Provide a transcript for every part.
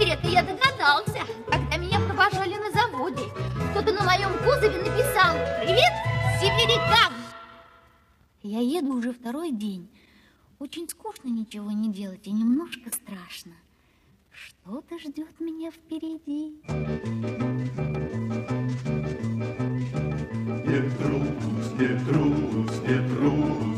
Это я догадался, когда меня провожали на заводе. Кто-то на моем кузове написал «Привет, сибирякам!» Я еду уже второй день. Очень скучно ничего не делать и немножко страшно. Что-то ждет меня впереди. Не трусь, не трусь, не трусь,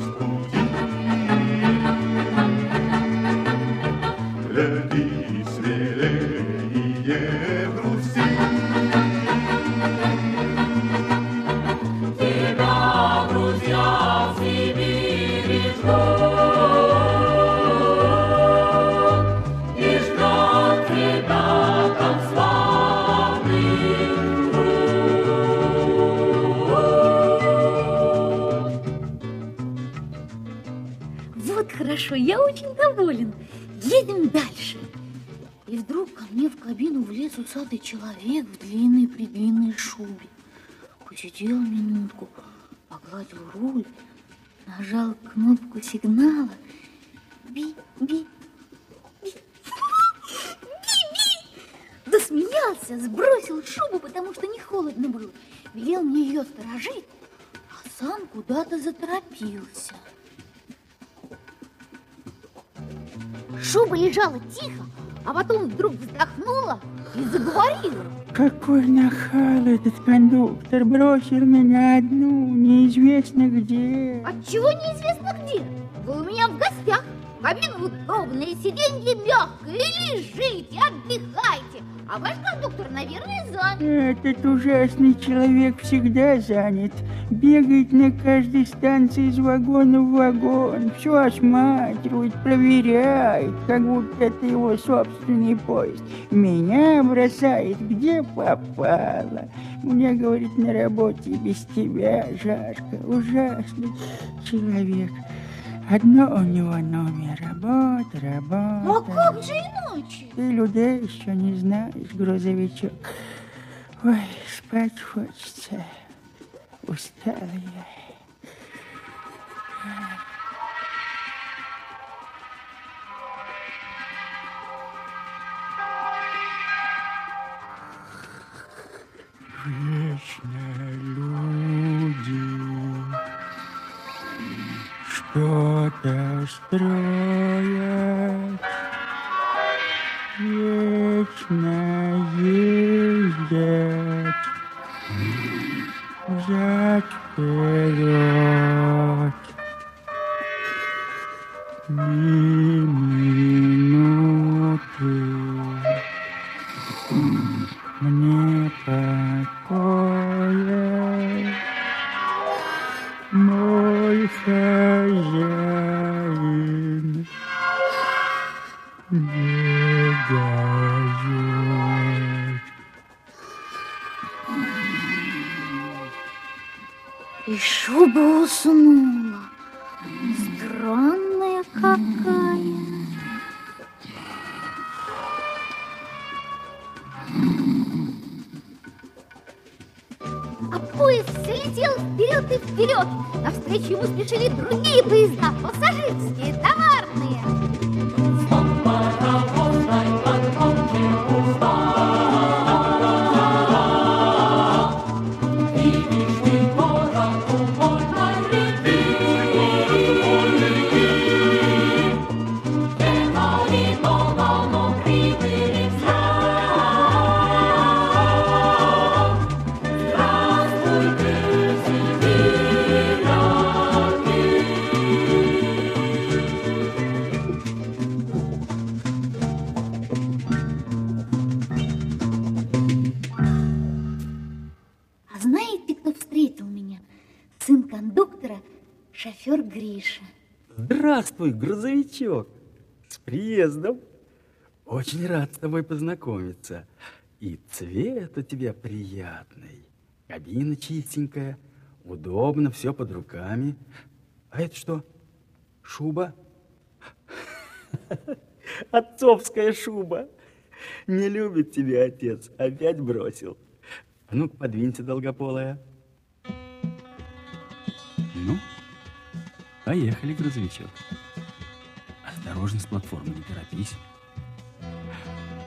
я очень доволен. Едем дальше. И вдруг ко мне в кабину влез усатый человек в длинной предлинной шубе. Посидел минутку, погладил руль, нажал кнопку сигнала. Би, би, би. Би-би. Засмеялся, сбросил шубу, потому что не холодно было. Велел мне ее сторожить, а сам куда-то заторопился. Шуба лежала тихо, а потом вдруг вздохнула и заговорила. Какой нахал этот кондуктор бросил меня одну, неизвестно где. Отчего неизвестно где. Вы у меня в гостях. Кабина удобная, сиденье мягкое. Лежите, отдыхайте. А ваш кондуктор, наверное, занят. Этот ужасный человек всегда занят. Бегает на каждой станции из вагона в вагон. Все осматривает, проверяет, как будто это его собственный поезд. Меня бросает, где попало. Мне, говорит, на работе без тебя жарко. Ужасный человек. Одно у него номер. Работа, работа. Ну, а как же иначе? Ты людей еще не знаешь, грузовичок. Ой, спать хочется. Устала я. Вечно что-то строят, вечно ездят взад вперед. Уснула. Странная какая. А поезд все вперед и вперед. Навстречу ему спешили другие поезда, Здравствуй, грузовичок! С приездом! Очень рад с тобой познакомиться. И цвет у тебя приятный. Кабина чистенькая, удобно, все под руками. А это что? Шуба? Отцовская шуба. Не любит тебя отец, опять бросил. А ну-ка, подвинься, долгополая. Поехали, грузовичок. Осторожно с платформы, не торопись.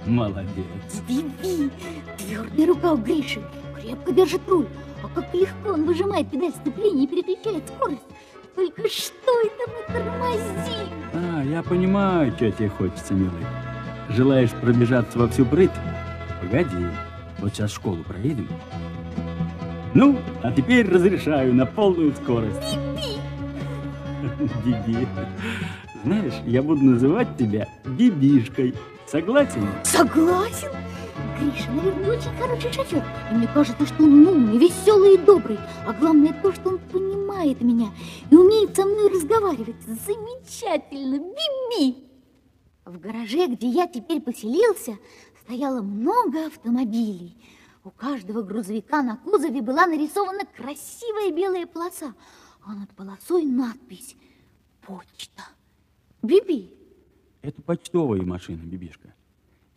Молодец. Биби, твердая рука у Гриши, крепко держит руль. А как легко он выжимает педаль сцепления и переключает скорость. Только что это мы тормозим? А, я понимаю, что тебе хочется, милый. Желаешь пробежаться во всю прыть? Погоди, вот сейчас школу проедем. Ну, а теперь разрешаю на полную скорость. Биби. Знаешь, я буду называть тебя Бибишкой. Согласен? Согласен. Гриша, наверное, очень хороший шофер. И мне кажется, что он умный, веселый и добрый. А главное то, что он понимает меня и умеет со мной разговаривать. Замечательно, Биби! В гараже, где я теперь поселился, стояло много автомобилей. У каждого грузовика на кузове была нарисована красивая белая полоса, а над полосой надпись «Почта». Биби, Это почтовые машины, Бибишка.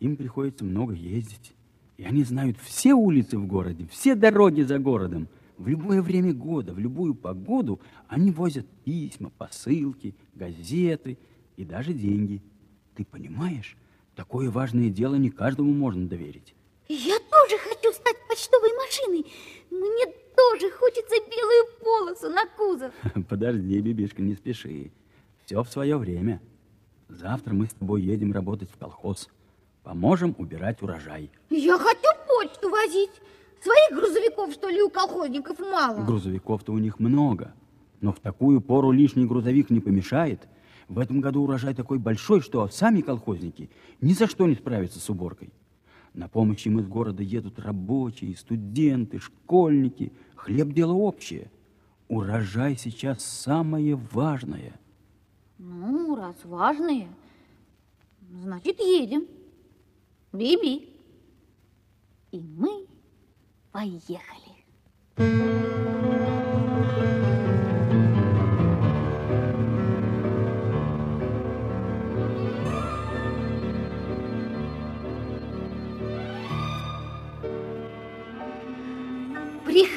Им приходится много ездить. И они знают все улицы в городе, все дороги за городом. В любое время года, в любую погоду они возят письма, посылки, газеты и даже деньги. Ты понимаешь, такое важное дело не каждому можно доверить. я тоже хочу стать почтовой машиной. Мне тоже хочется белую полосу на кузов. Подожди, Бибишка, не спеши. Все в свое время. Завтра мы с тобой едем работать в колхоз. Поможем убирать урожай. Я хочу почту возить. Своих грузовиков, что ли, у колхозников мало? Грузовиков-то у них много. Но в такую пору лишний грузовик не помешает. В этом году урожай такой большой, что сами колхозники ни за что не справятся с уборкой. На помощь им из города едут рабочие, студенты, школьники. Хлеб – дело общее. Урожай сейчас самое важное. Ну, раз важные, значит, едем. Биби. И мы поехали.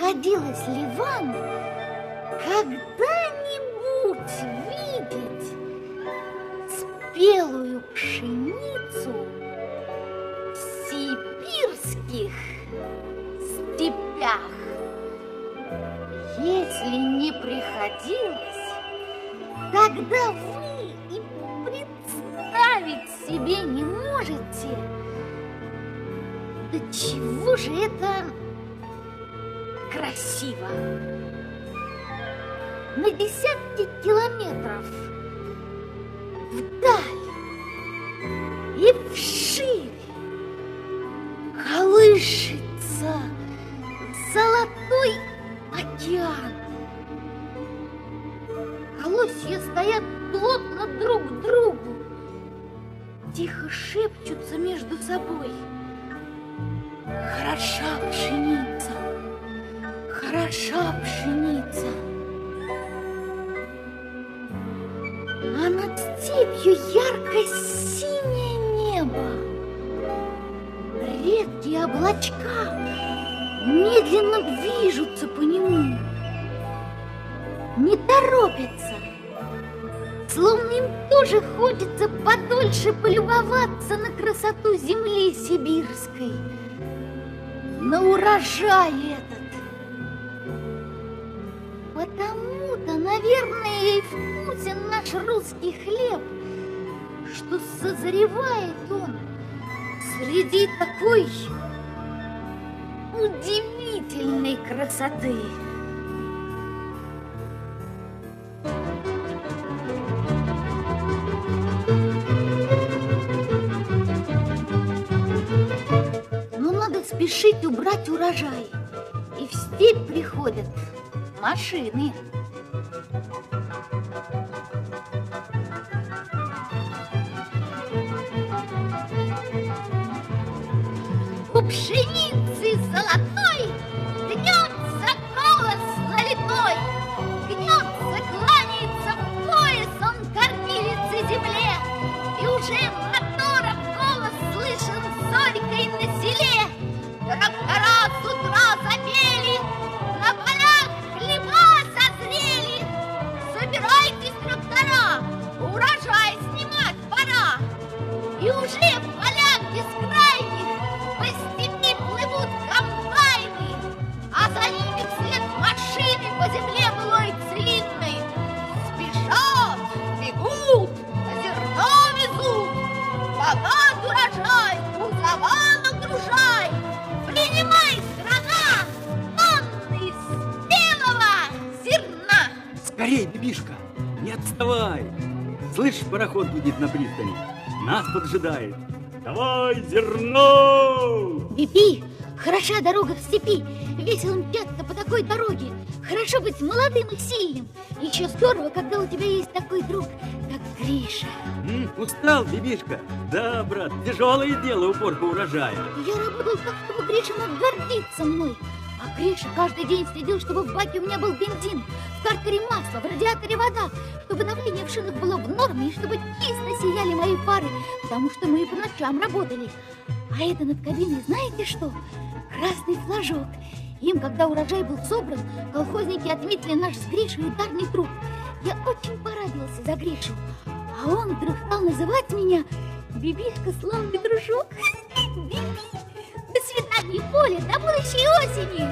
Приходилось ли вам когда-нибудь видеть спелую пшеницу в сибирских степях? Если не приходилось, тогда вы и представить себе не можете, до чего же это красиво. На десятки километров вдаль урожай этот. Потому-то, наверное, и вкусен наш русский хлеб, что созревает он среди такой удивительной красоты. Спешить убрать урожай. И в степь приходят машины. 师父 пароход гудит на пристани. Нас поджидает. Давай зерно! Биби, хороша дорога в степи, весело мчаться по такой дороге. Хорошо быть молодым и сильным. Еще здорово, когда у тебя есть такой друг, как Гриша. М, устал, Бибишка? Да, брат, тяжелое дело уборка урожая. Я работал так, чтобы Гриша мог гордиться мной. А Гриша каждый день следил, чтобы в баке у меня был бензин, в картере масло, в радиаторе вода, чтобы давление в шинах было в норме и чтобы чисто сияли мои фары, потому что мы и по ночам работали. А это над кабиной знаете что? Красный флажок. Им, когда урожай был собран, колхозники отметили наш с Гришей ударный труд. Я очень порадовался за Гришу. А он вдруг стал называть меня Бибишка, славный дружок. Биби. До свидания, Поля, до будущей осени.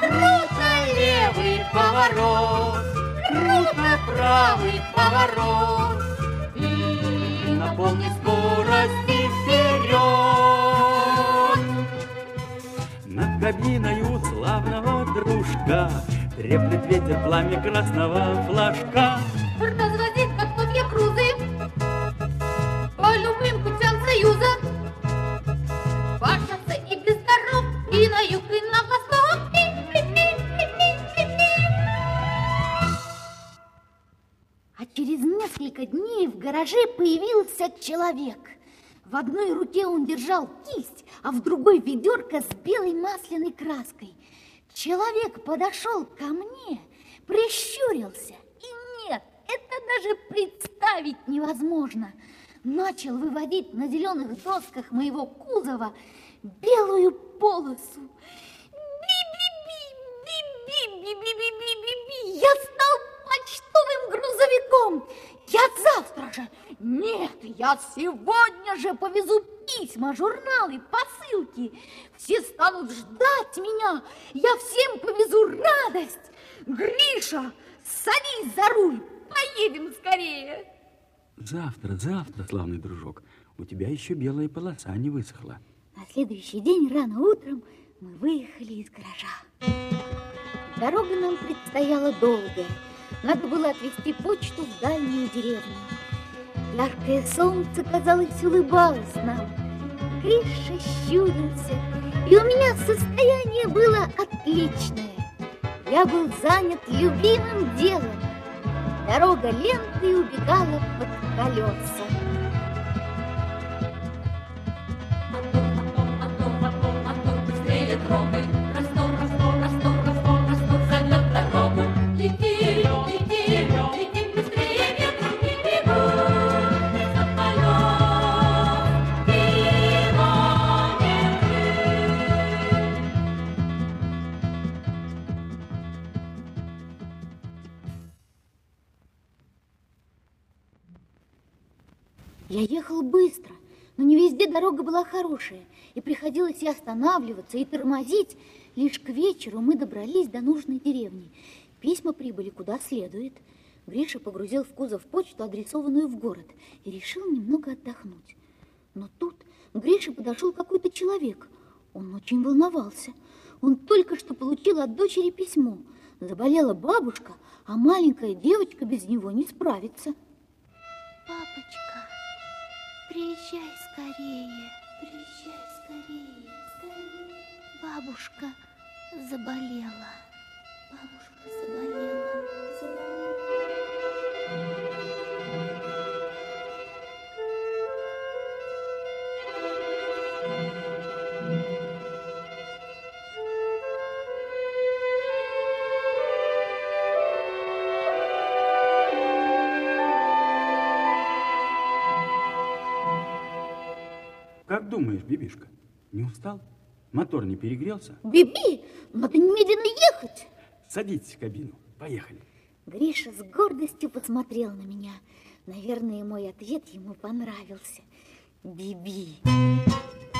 Круто левый поворот, круто правый поворот. И на полной скорости вперед. Над кабиною славного дружка Треплет ветер пламя красного флажка. А через несколько дней в гараже появился человек. В одной руке он держал кисть, а в другой ведерко с белой масляной краской. Человек подошел ко мне, прищурился. И нет, это даже представить невозможно. Начал выводить на зеленых досках моего кузова белую полосу. Би-би-би, би-би-би-би-би-би-би, я стал грузовиком. Я завтра же, нет, я сегодня же повезу письма, журналы, посылки. Все станут ждать меня. Я всем повезу радость. Гриша, садись за руль, поедем скорее. Завтра, завтра, славный дружок, у тебя еще белая полоса не высохла. На следующий день рано утром мы выехали из гаража. Дорога нам предстояла долгая. Надо было отвезти почту в дальнюю деревню. Яркое солнце, казалось, улыбалось нам. Гриша щурился, и у меня состояние было отличное. Я был занят любимым делом. Дорога лентой убегала под колеса. Быстрее трогай, дорога была хорошая, и приходилось и останавливаться, и тормозить. Лишь к вечеру мы добрались до нужной деревни. Письма прибыли куда следует. Гриша погрузил в кузов почту, адресованную в город, и решил немного отдохнуть. Но тут Грише подошел какой-то человек. Он очень волновался. Он только что получил от дочери письмо. Заболела бабушка, а маленькая девочка без него не справится. Папочка, приезжай скорее, приезжай скорее, скорее. Бабушка заболела. Бабушка заболела. Думаешь, Бибишка, не устал? Мотор не перегрелся? Биби, надо немедленно ехать. Садитесь в кабину, поехали. Гриша с гордостью посмотрел на меня. Наверное, мой ответ ему понравился. Биби. Круто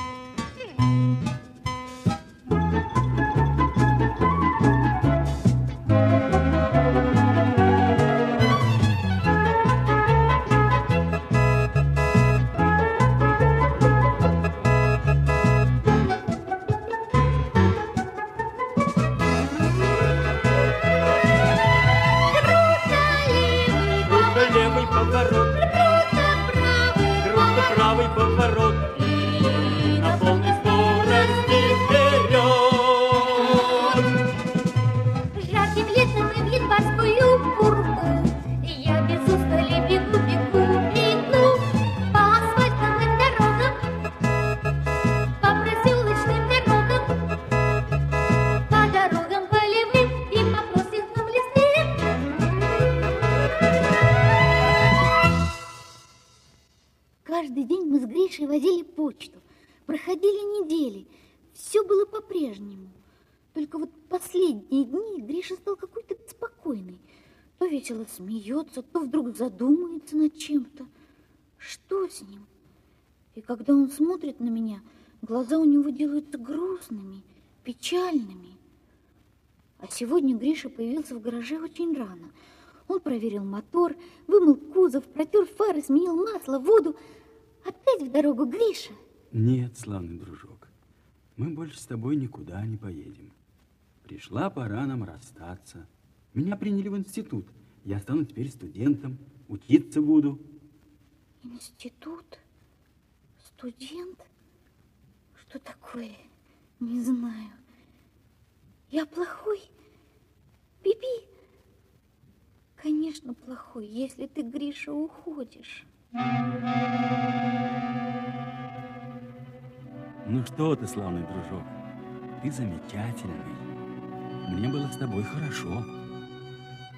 Каждый день мы с Гришей возили почту. Проходили недели. Все было по-прежнему. Только вот последние дни Гриша стал какой-то спокойный. То весело смеется, то вдруг задумается над чем-то. Что с ним? И когда он смотрит на меня, глаза у него делаются грустными, печальными. А сегодня Гриша появился в гараже очень рано. Он проверил мотор, вымыл кузов, протер фары, сменил масло, воду. Опять в дорогу, Гриша. Нет, славный дружок, мы больше с тобой никуда не поедем. Пришла пора нам расстаться. Меня приняли в институт. Я стану теперь студентом, учиться буду. Институт? Студент? Что такое? Не знаю. Я плохой? Биби? Конечно, плохой, если ты, Гриша, уходишь. Ну что ты, славный дружок, ты замечательный. Мне было с тобой хорошо.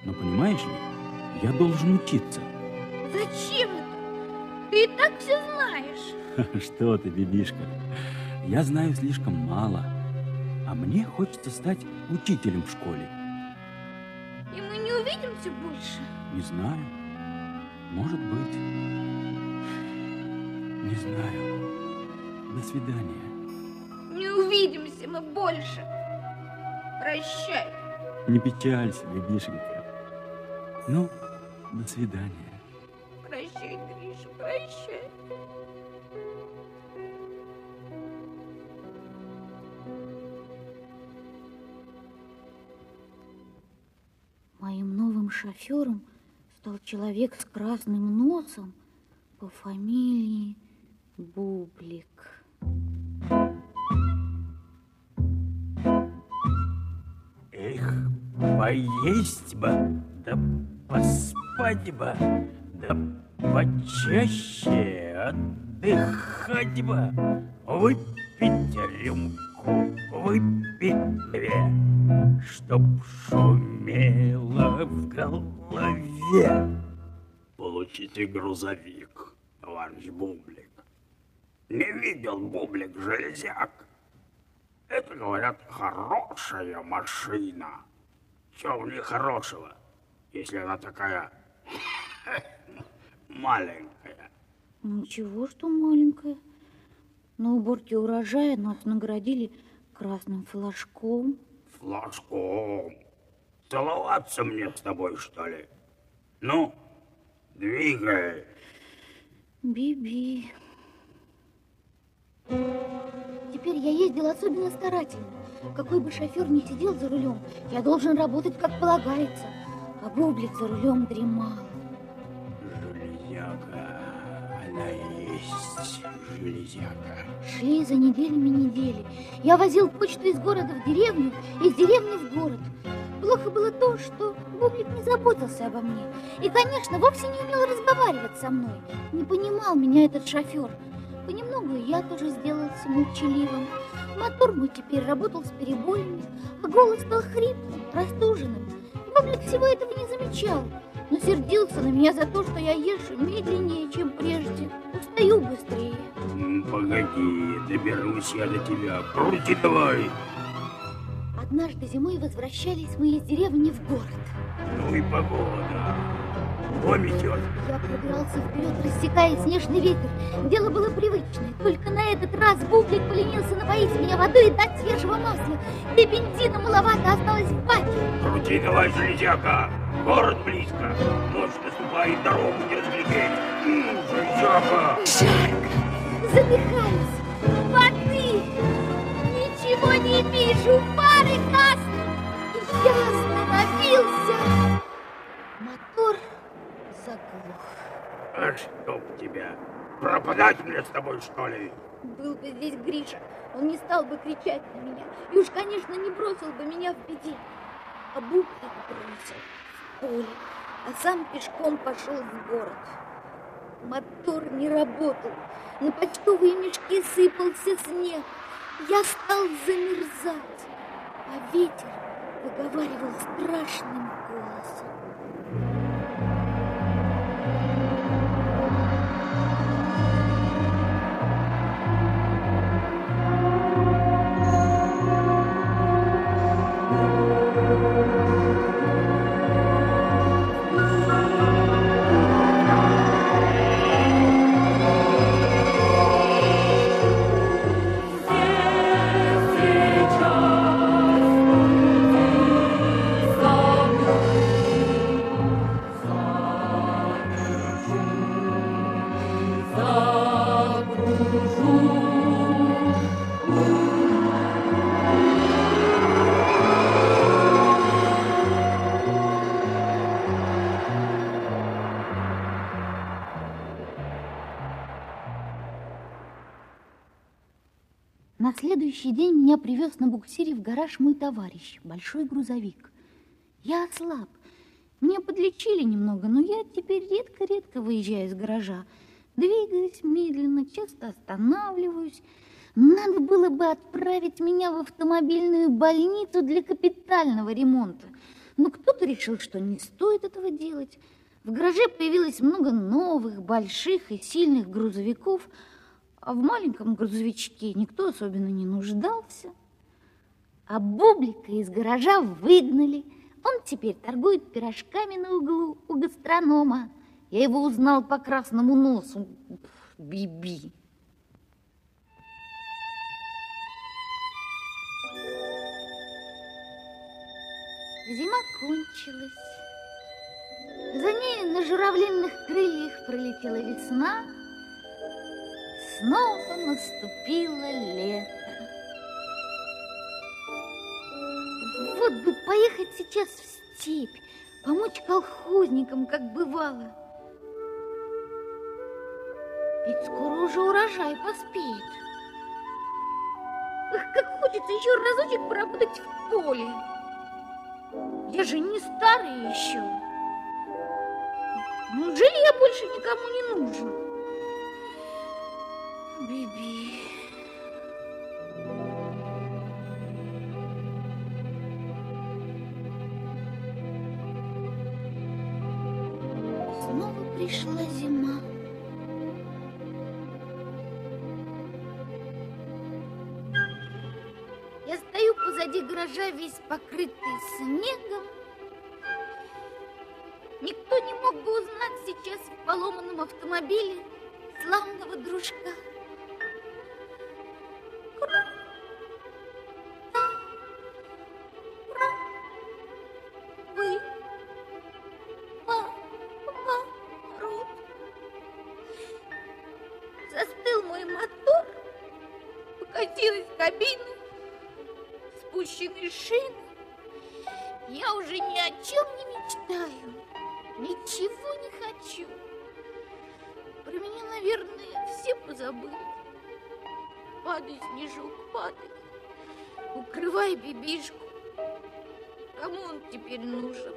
Но понимаешь ли, я должен учиться. Зачем это? Ты и так все знаешь. Что ты, бибишка, я знаю слишком мало. А мне хочется стать учителем в школе. И мы не увидимся больше. Не знаю. Может быть. Не знаю. До свидания. Не увидимся мы больше. Прощай. Не печалься, бибишенька. Ну, до свидания. Прощай, Гриша, прощай. Моим новым шофером стал человек с красным носом по фамилии Бублик. Поесть бы, да поспать бы, да почаще отдыхать бы, выпить рюмку, выпить две, чтоб шумело в голове. Получите грузовик, товарищ Бублик. Не видел Бублик железяк. Это, говорят, хорошая машина. Чего в ней хорошего, если она такая маленькая? Ничего, что маленькая. На уборке урожая нас наградили красным флажком. Флажком. Целоваться мне с тобой, что ли? Ну, двигай. Биби. Теперь я ездил особенно старательно. Какой бы шофер ни сидел за рулем, я должен работать как полагается. А Бублик за рулем дремал. Железяка, она есть железяка. Шли за неделями недели. Я возил почту из города в деревню, из деревни в город. Плохо было то, что Бублик не заботился обо мне. И, конечно, вовсе не умел разговаривать со мной. Не понимал меня этот шофер. Понемногу я тоже сделался молчаливым. Мотор мой теперь работал с перебоями, а голос стал хриплым, простуженным. Бублик всего этого не замечал, но сердился на меня за то, что я езжу медленнее, чем прежде. Устаю быстрее. Погоди, доберусь я до тебя. Крути давай. Однажды зимой возвращались мы из деревни в город. Ну и погода. Пометет. Я пробирался вперед, рассекая снежный ветер. Дело было привычное, только на этот раз Бублик поленился напоить меня водой и дать свежего масла. И бензина маловато осталось в баке. Крути давай, железяка. Город близко. Ночь наступает, дорогу не разглядеть. М, Железяка. Жарко, задыхаюсь, воды, ничего не вижу, пары красные. Я остановился. А чтоб тебя. Пропадать мне с тобой, что ли? Был бы здесь Гриша, он не стал бы кричать на меня. И уж, конечно, не бросил бы меня в беде. А Бублик бросил в поле, а сам пешком пошел в город. Мотор не работал, на почтовые мешки сыпался снег. Я стал замерзать, а ветер выговаривал страшным голосом. Привез на буксире в гараж мой товарищ, большой грузовик. Я ослаб. Меня подлечили немного, но я теперь редко-редко выезжаю из гаража. Двигаюсь медленно, часто останавливаюсь. Надо было бы отправить меня в автомобильную больницу для капитального ремонта. Но кто-то решил, что не стоит этого делать. В гараже появилось много новых, больших и сильных грузовиков, а в маленьком грузовичке никто особенно не нуждался. А Бублика из гаража выгнали. Он теперь торгует пирожками на углу у гастронома. Я его узнал по красному носу. Биби. Зима кончилась. За ней на журавлиных крыльях пролетела весна. Снова наступило лето. Вот бы поехать сейчас в степь, помочь колхозникам, как бывало. Ведь скоро уже урожай поспеет. Эх, как хочется еще разочек поработать в поле. Я же не старый еще. Неужели я больше никому не нужен? Биби. Покрытый снегом. Никто не мог бы узнать сейчас в поломанном автомобиле славного дружка. Шины. Я уже ни о чем не мечтаю, ничего не хочу. Про меня, наверное, все позабыли. Падай, снежок, падай, укрывай бибишку. Кому он теперь нужен?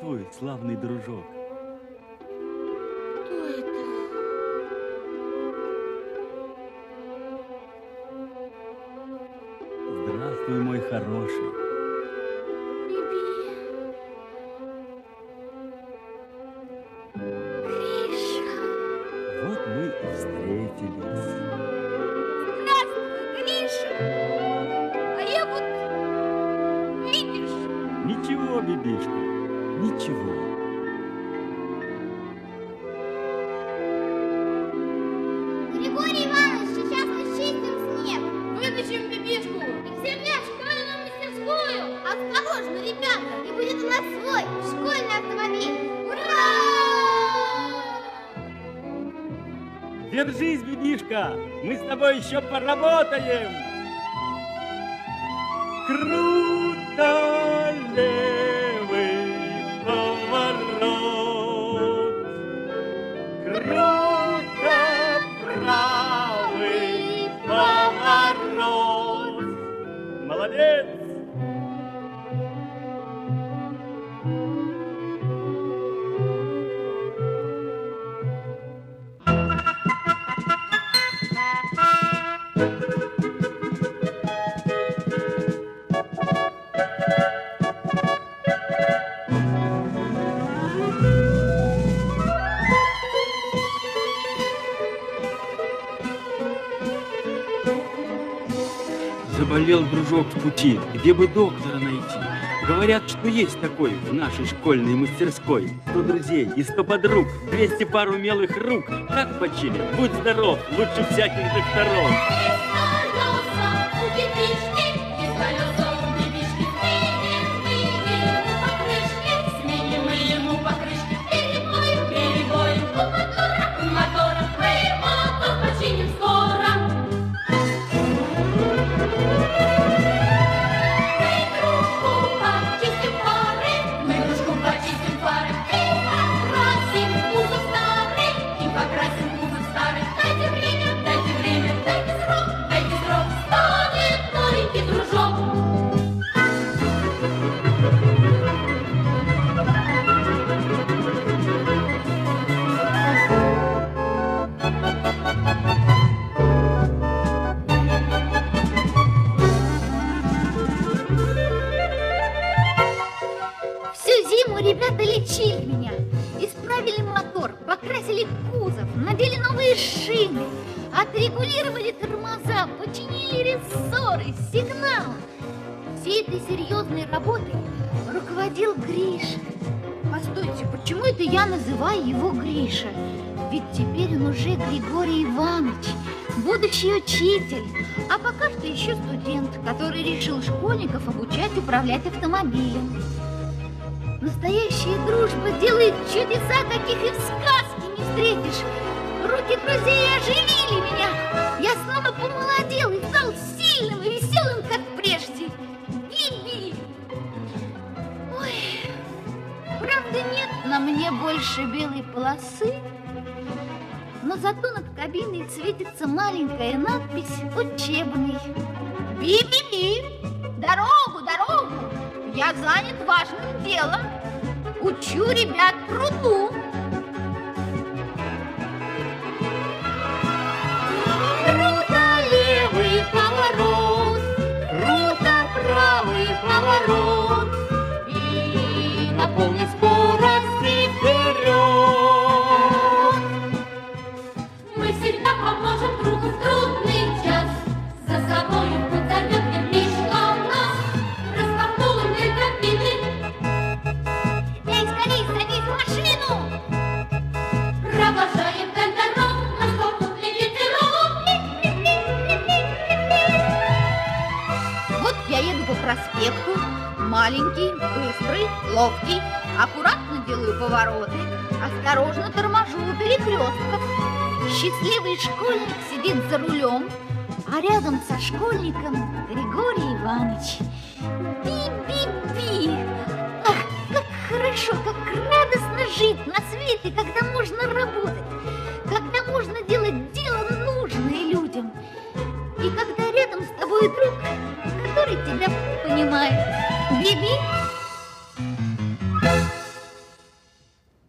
Здравствуй, славный дружок. Кто это? Здравствуй, мой хороший. С тобой еще Дружок в пути, где бы доктора найти? Говорят, что есть такой в нашей школьной мастерской. Сто друзей и сто подруг, 200 пар умелых рук. Как почили? Будь здоров, лучше всяких докторов. у Гриша? Ведь теперь он уже Григорий Иванович, будущий учитель, а пока что еще студент, который решил школьников обучать управлять автомобилем. Настоящая дружба делает чудеса, каких и в сказке не встретишь. Руки друзей оживили меня. Я снова помолодел и мне больше белой полосы, но зато над кабиной светится маленькая надпись «Учебный». Би-би-би! Дорогу, дорогу! Я занят важным делом. Учу ребят труду. Круто левый поворот, круто правый поворот. И на полном glória. Школьник сидит за рулем, а рядом со школьником Григорий Иванович. Би-би-би! Ах, как хорошо, как радостно жить на свете, когда можно работать.